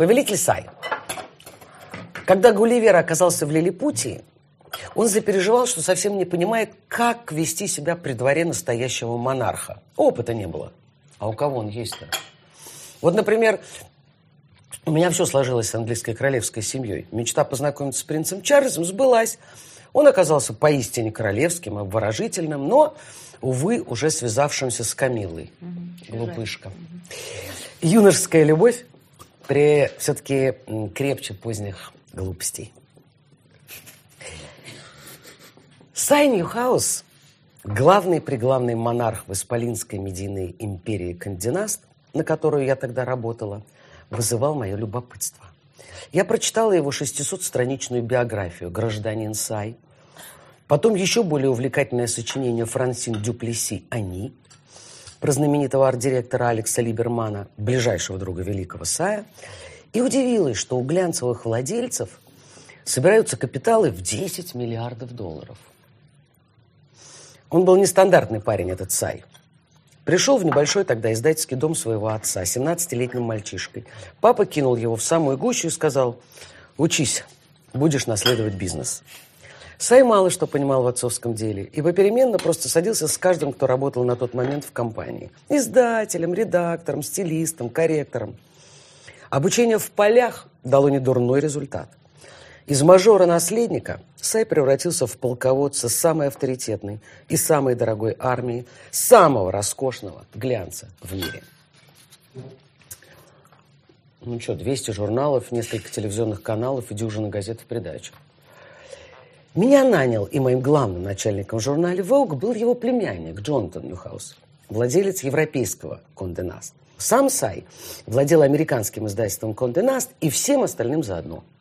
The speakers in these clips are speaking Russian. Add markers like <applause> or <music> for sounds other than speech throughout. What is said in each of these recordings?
Повелитель Сай. Когда Гулливер оказался в Лилипутии, он запереживал, что совсем не понимает, как вести себя при дворе настоящего монарха. Опыта не было. А у кого он есть-то? Вот, например, у меня все сложилось с английской королевской семьей. Мечта познакомиться с принцем Чарльзом сбылась. Он оказался поистине королевским, обворожительным, но, увы, уже связавшимся с Камиллой. Угу, Глупышка. Угу. Юношеская любовь при все-таки крепче поздних глупостей. Сай Ньюхаус, главный-преглавный монарх в Исполинской медийной империи Кандинаст, на которую я тогда работала, вызывал мое любопытство. Я прочитала его 600-страничную биографию «Гражданин Сай», потом еще более увлекательное сочинение Франсин Дюплеси «Они», про знаменитого арт-директора Алекса Либермана, ближайшего друга великого Сая, и удивилась, что у глянцевых владельцев собираются капиталы в 10 миллиардов долларов. Он был нестандартный парень, этот Сай. Пришел в небольшой тогда издательский дом своего отца, 17-летним мальчишкой. Папа кинул его в самую гущу и сказал, учись, будешь наследовать бизнес. Сай мало что понимал в отцовском деле и попеременно просто садился с каждым, кто работал на тот момент в компании. Издателем, редактором, стилистом, корректором. Обучение в полях дало недурной результат. Из мажора-наследника Сай превратился в полководца самой авторитетной и самой дорогой армии, самого роскошного глянца в мире. Ну что, 200 журналов, несколько телевизионных каналов и дюжина газет в придачу. Меня нанял, и моим главным начальником в журнале Vogue был его племянник Джонатан Ньюхаус, владелец европейского Condé Nast. Сам Сай владел американским издательством Condé Nast и всем остальным заодно –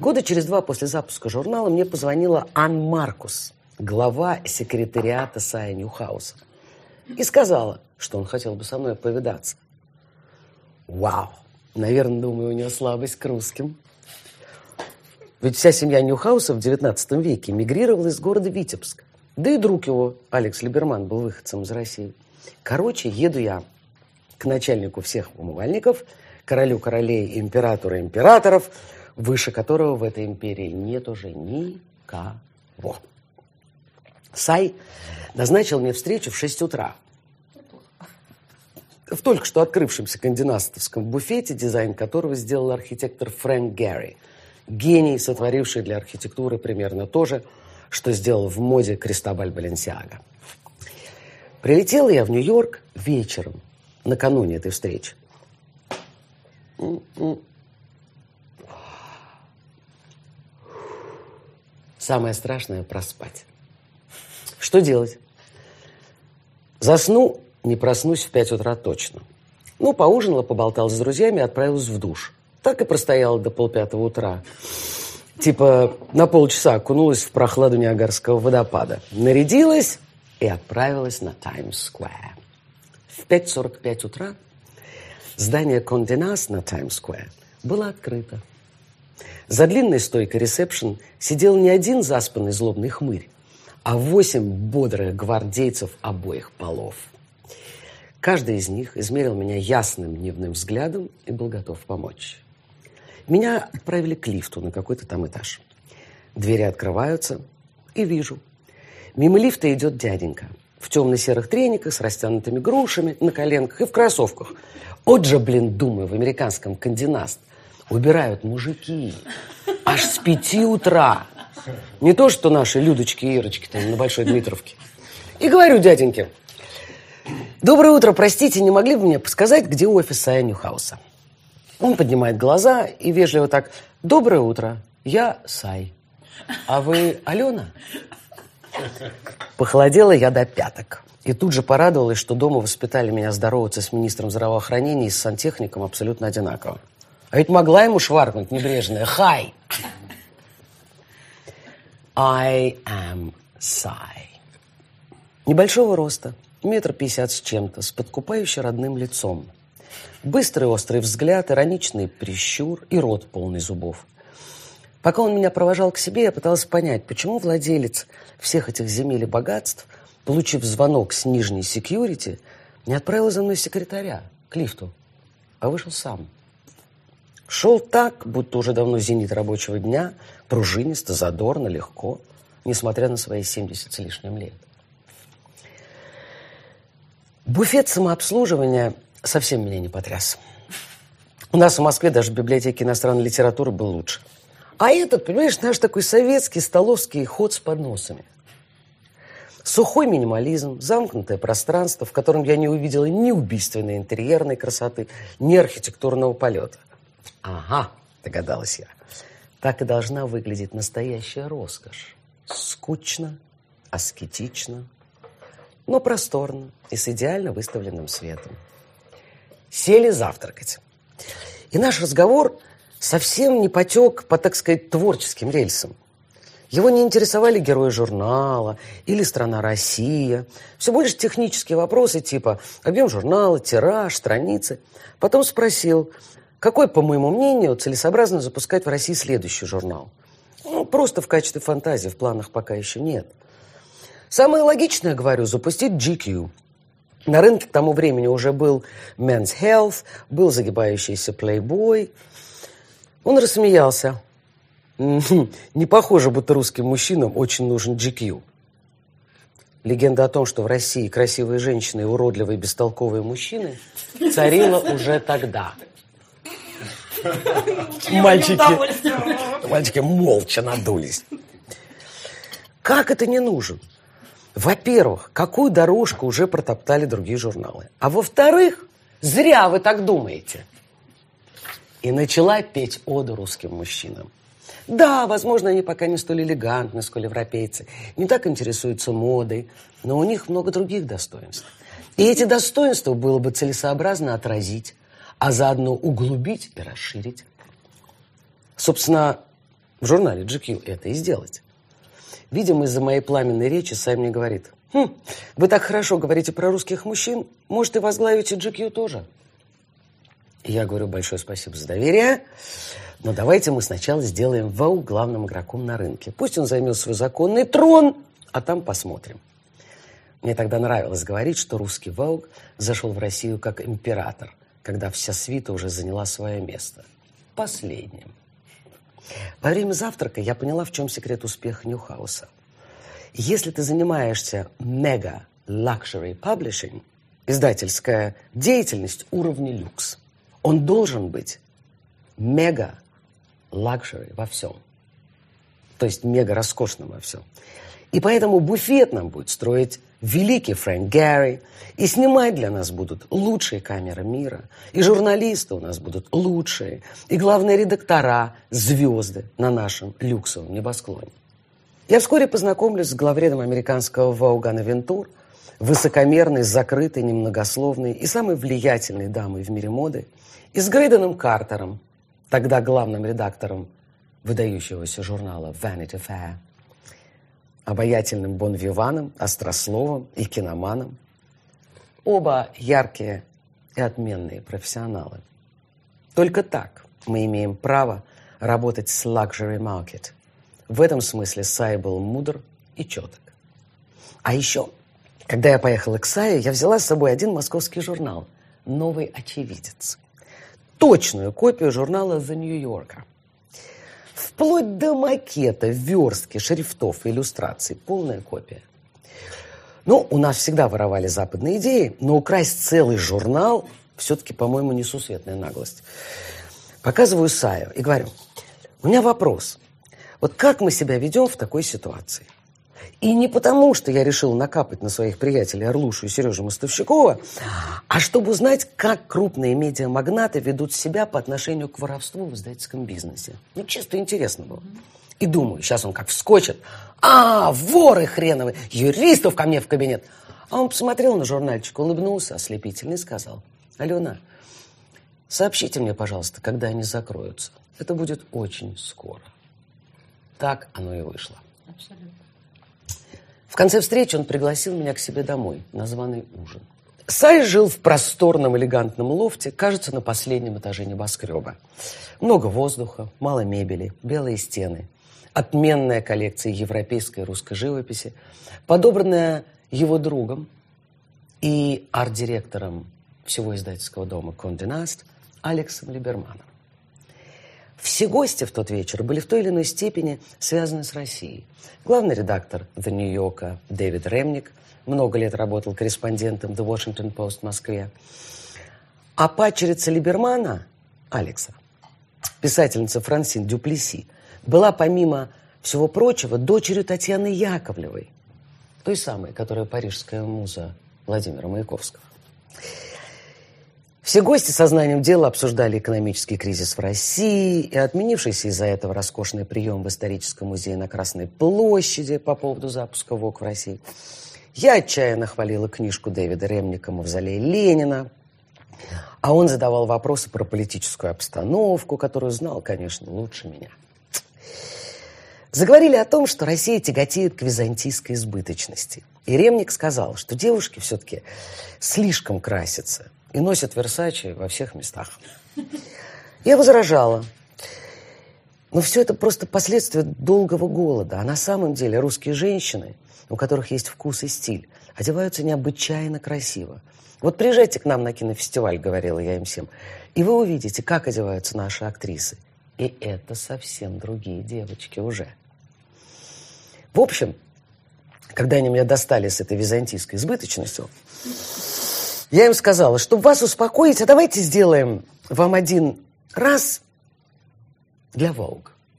Года через два после запуска журнала мне позвонила Ан Маркус, глава секретариата Сая Ньюхауса, и сказала, что он хотел бы со мной повидаться. Вау! Наверное, думаю, у него слабость к русским. Ведь вся семья Ньюхауса в XIX веке мигрировала из города Витебск. Да и друг его, Алекс Либерман, был выходцем из России. Короче, еду я к начальнику всех умывальников, королю королей, императору императоров – выше которого в этой империи нет уже никого. Сай назначил мне встречу в 6 утра. В только что открывшемся кандинастовском буфете, дизайн которого сделал архитектор Фрэнк Гэри. Гений, сотворивший для архитектуры примерно то же, что сделал в моде Кристобаль Баленсиага. Прилетел я в Нью-Йорк вечером, накануне этой встречи. Самое страшное – проспать. Что делать? Засну, не проснусь в 5 утра точно. Ну, поужинала, поболтала с друзьями, отправилась в душ. Так и простояла до полпятого утра. Типа на полчаса окунулась в прохладу Ниагарского водопада. Нарядилась и отправилась на Таймс-сквер. В 5.45 утра здание Конденас на Таймс-сквер было открыто. За длинной стойкой ресепшн сидел не один заспанный злобный хмырь, а восемь бодрых гвардейцев обоих полов. Каждый из них измерил меня ясным дневным взглядом и был готов помочь. Меня отправили к лифту на какой-то там этаж. Двери открываются, и вижу. Мимо лифта идет дяденька в темно-серых трениках с растянутыми грушами на коленках и в кроссовках. Вот же, блин, думаю, в американском кандинаст убирают мужики. Аж с пяти утра. Не то, что наши Людочки и Ирочки там на Большой Дмитровке. И говорю дяденьке, доброе утро, простите, не могли бы мне подсказать, где офис Сая Ньюхауса? Он поднимает глаза и вежливо так, доброе утро, я Сай. А вы Алена? Похолодела я до пяток. И тут же порадовалась, что дома воспитали меня здороваться с министром здравоохранения и с сантехником абсолютно одинаково. А ведь могла ему шваркнуть небрежная. Хай! I am Sai. Небольшого роста, метр пятьдесят с чем-то, с подкупающе родным лицом. Быстрый острый взгляд, ироничный прищур и рот полный зубов. Пока он меня провожал к себе, я пыталась понять, почему владелец всех этих земель и богатств, получив звонок с нижней секьюрити, не отправил за мной секретаря к лифту, а вышел сам. Шел так, будто уже давно зенит рабочего дня, пружинисто, задорно, легко, несмотря на свои 70 с лишним лет. Буфет самообслуживания совсем меня не потряс. У нас в Москве даже в библиотеке иностранной литературы был лучше. А этот, понимаешь, наш такой советский столовский ход с подносами. Сухой минимализм, замкнутое пространство, в котором я не увидела ни убийственной интерьерной красоты, ни архитектурного полета. Ага, догадалась я. Так и должна выглядеть настоящая роскошь. Скучно, аскетично, но просторно и с идеально выставленным светом. Сели завтракать. И наш разговор совсем не потек по, так сказать, творческим рельсам. Его не интересовали герои журнала или страна Россия. Все больше технические вопросы типа объем журнала, тираж, страницы. Потом спросил, какой, по моему мнению, целесообразно запускать в России следующий журнал. Ну, просто в качестве фантазии, в планах пока еще нет. Самое логичное, говорю, запустить GQ. На рынке к тому времени уже был Men's Health, был загибающийся Playboy. Он рассмеялся. <laughs> Не похоже, будто русским мужчинам очень нужен GQ. Легенда о том, что в России красивые женщины и уродливые бестолковые мужчины, царила уже тогда. Мальчики, мальчики молча надулись. Как это не нужен? Во-первых, какую дорожку уже протоптали другие журналы. А во-вторых, зря вы так думаете. И начала петь оду русским мужчинам. Да, возможно, они пока не столь элегантны, сколь европейцы, не так интересуются модой, но у них много других достоинств. И эти достоинства было бы целесообразно отразить, а заодно углубить и расширить. Собственно, в журнале GQ это и сделать. Видимо, из-за моей пламенной речи Сай мне говорит, «Хм, вы так хорошо говорите про русских мужчин, может, и возглавите GQ тоже?» Я говорю, большое спасибо за доверие. Но давайте мы сначала сделаем Воу главным игроком на рынке. Пусть он займет свой законный трон, а там посмотрим. Мне тогда нравилось говорить, что русский Воуг зашел в Россию как император, когда вся свита уже заняла свое место. Последним. Во время завтрака я поняла, в чем секрет успеха Ньюхауса. Если ты занимаешься мега luxury publishing, издательская деятельность уровня люкс, он должен быть мега luxury во всем. То есть мега роскошным во всем. И поэтому буфет нам будет строить великий Фрэнк Гери, и снимать для нас будут лучшие камеры мира, и журналисты у нас будут лучшие, и главные редактора – звезды на нашем люксовом небосклоне. Я вскоре познакомлюсь с главредом американского Vogue Анной Винтур, высокомерной, закрытой, немногословной и самой влиятельной дамой в мире моды, и с Грейденом Картером, тогда главным редактором выдающегося журнала Vanity Fair, обаятельным бонвиваном, острословом и киноманом. Оба яркие и отменные профессионалы. Только так мы имеем право работать с luxury market. В этом смысле Сай был мудр и четок. А еще, когда я поехала к Саю, я взяла с собой один московский журнал «Новый очевидец» точную копию журнала The New Yorker. Вплоть до макета, верстки, шрифтов иллюстраций. Полная копия. Ну, у нас всегда воровали западные идеи, но украсть целый журнал все-таки, по-моему, несусветная наглость. Показываю Саю и говорю, у меня вопрос. Вот как мы себя ведем в такой ситуации? И не потому, что я решил накапать на своих приятелей Орлушу и Сережу Мостовщикова, а чтобы узнать, как крупные медиамагнаты ведут себя по отношению к воровству в издательском бизнесе. Ну, чисто интересно было. И думаю, сейчас он как вскочит. А, воры хреновые, юристов ко мне в кабинет. А он посмотрел на журнальчик, улыбнулся ослепительно и сказал, Алена, сообщите мне, пожалуйста, когда они закроются. Это будет очень скоро. Так оно и вышло. Абсолютно. В конце встречи он пригласил меня к себе домой на званый ужин. Сай жил в просторном элегантном лофте, кажется, на последнем этаже небоскреба. Много воздуха, мало мебели, белые стены, отменная коллекция европейской и русской живописи, подобранная его другом и арт-директором всего издательского дома «Конденаст» Алексом Либерманом. Все гости в тот вечер были в той или иной степени связаны с Россией. Главный редактор The New Yorker Дэвид Ремник много лет работал корреспондентом The Washington Post в Москве. А падчерица Либермана, Алекса, писательница Франсин Дюплеси, была, помимо всего прочего, дочерью Татьяны Яковлевой, той самой, которая парижская муза Владимира Маяковского. Все гости со знанием дела обсуждали экономический кризис в России и отменившийся из-за этого роскошный прием в историческом музее на Красной площади по поводу запуска ВОК в России. Я отчаянно хвалила книжку Дэвида Ремника «Мавзолей Ленина», а он задавал вопросы про политическую обстановку, которую знал, конечно, лучше меня. Заговорили о том, что Россия тяготеет к византийской избыточности. И Ремник сказал, что девушки все-таки слишком красятся – и носят Версачи во всех местах. Я возражала. Но все это просто последствия долгого голода. А на самом деле русские женщины, у которых есть вкус и стиль, одеваются необычайно красиво. Вот приезжайте к нам на кинофестиваль, говорила я им всем, и вы увидите, как одеваются наши актрисы. И это совсем другие девочки уже. В общем, когда они меня достали с этой византийской избыточностью, я им сказала, чтобы вас успокоить, а давайте сделаем вам один раз для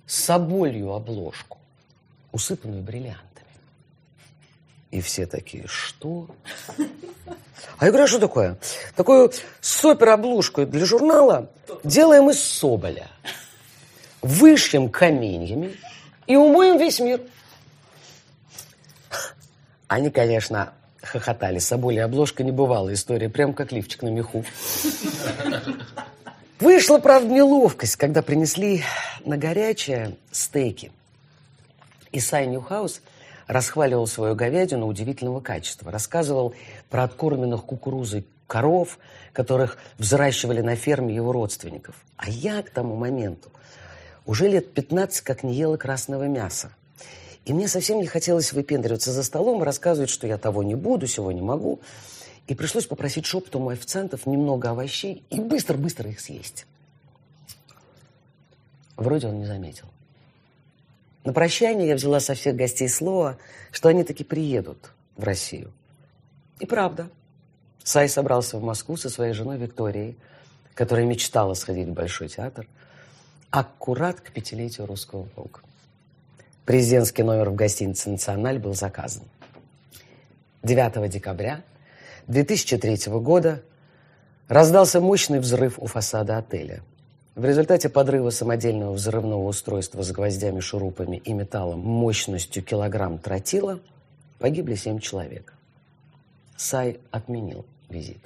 с соболью обложку, усыпанную бриллиантами. И все такие, что? А я говорю, а что такое? Такую супер-обложку для журнала делаем из соболя. Вышьем каменьями и умоем весь мир. Они, конечно, хохотали. Соболи обложка не бывала история, прям как лифчик на меху. Вышла, правда, неловкость, когда принесли на горячее стейки. И Сай Ньюхаус расхваливал свою говядину удивительного качества. Рассказывал про откормленных кукурузой коров, которых взращивали на ферме его родственников. А я к тому моменту уже лет 15 как не ела красного мяса. И мне совсем не хотелось выпендриваться за столом и рассказывать, что я того не буду, всего не могу. И пришлось попросить шепотом у официантов немного овощей и быстро-быстро их съесть. Вроде он не заметил. На прощание я взяла со всех гостей слово, что они таки приедут в Россию. И правда. Сай собрался в Москву со своей женой Викторией, которая мечтала сходить в Большой театр, аккурат к пятилетию русского полка. Президентский номер в гостинице «Националь» был заказан. 9 декабря 2003 года раздался мощный взрыв у фасада отеля. В результате подрыва самодельного взрывного устройства с гвоздями, шурупами и металлом мощностью килограмм тротила погибли семь человек. Сай отменил визит.